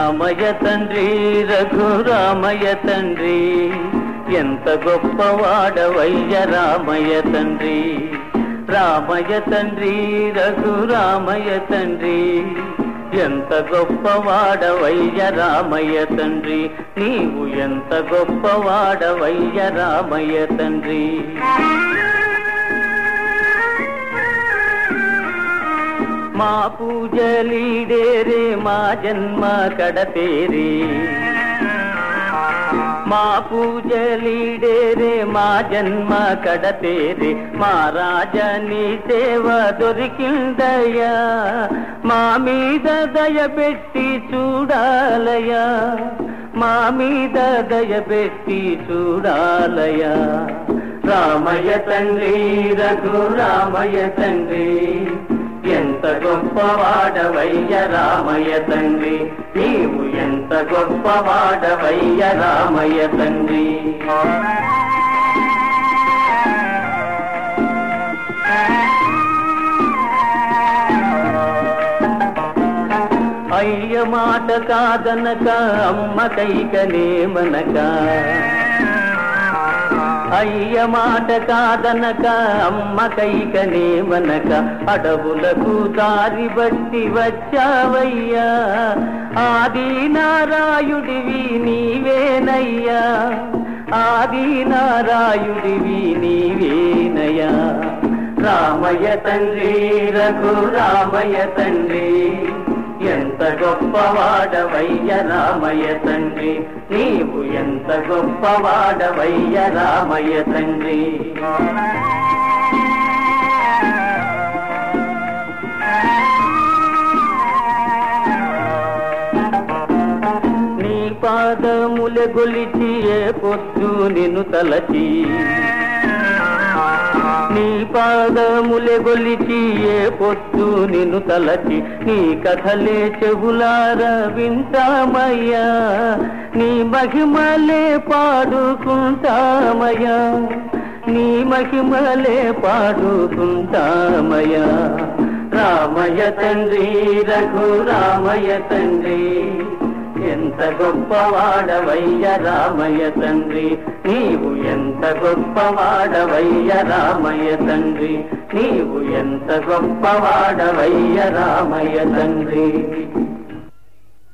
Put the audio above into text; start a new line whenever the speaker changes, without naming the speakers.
రామయ్య తండ్రి రఘురామయ్య తండ్రి. ఎంత గొప్పవాడవయ్య రామయ్య తండ్రి. రామయ్య తండ్రి రఘురామయ్య తండ్రి. ఎంత గొప్పవాడవయ్య రామయ్య తండ్రి. నీవు ఎంత గొప్పవాడవయ్య రామయ్య తండ్రి. మా పూజలీడేరే మా జన్మ కడతేరే. మా పూజలీడేరే మా జన్మ కడతేరే. మా రాజని సేవ దొరికిందయ్యా. మా మీద దయ పెట్టి చూడాలయ్యా. మా మీద దయ పెట్టి చూడాలయ్యా. రామయ్య తండ్రి రఘు రామయ్య తండ్రి. ఎంత గొప్పవాడవయ్య రామయ్య తండ్రి? నీవు ఎంత గొప్పవాడవయ్య రామయ్య తండ్రి? అయ్య మాట కాదనక అమ్మ కైకనేమనక అయ్య మాట కాదనక అమ్మ కైకనేమనక అడవులకు దారి బట్టి వచ్చావయ్యా. ఆది నారాయుడివి నీవేనయ్యా. ఆది నారాయుడివి నీవేనయ్యా. రామయ్య తండ్రి రఘు రామయ్య తండ్రి. ఎంత గొప్పవాడవయ్య రామయ్య తండ్రి? నీవు ఎంత గొప్పవాడవయ్య రామయ్య తండ్రి? నీ పాదముల గొలిచి ఏ పొద్దు నిన్ను తలచి నీ పాదములే గొలిచి ఏ పొత్తు నిన్ను తలచి నీ కథలే చెవులార వింటామయ్యా. నీ మహిమలే పాడుకుంటామయ్యా. నీ మహిమలే పాడుకుంటామయ్యా. రామయ్య తండ్రి రఘు రామయ్య తండ్రి. ఎంత గొప్పవాడవయ్య రామయ్య తండ్రి? నీవు ఎంత గొప్పవాడవయ్య రామయ్య తండ్రి? నీవు ఎంత గొప్పవాడవయ్య రామయ్య తండ్రి?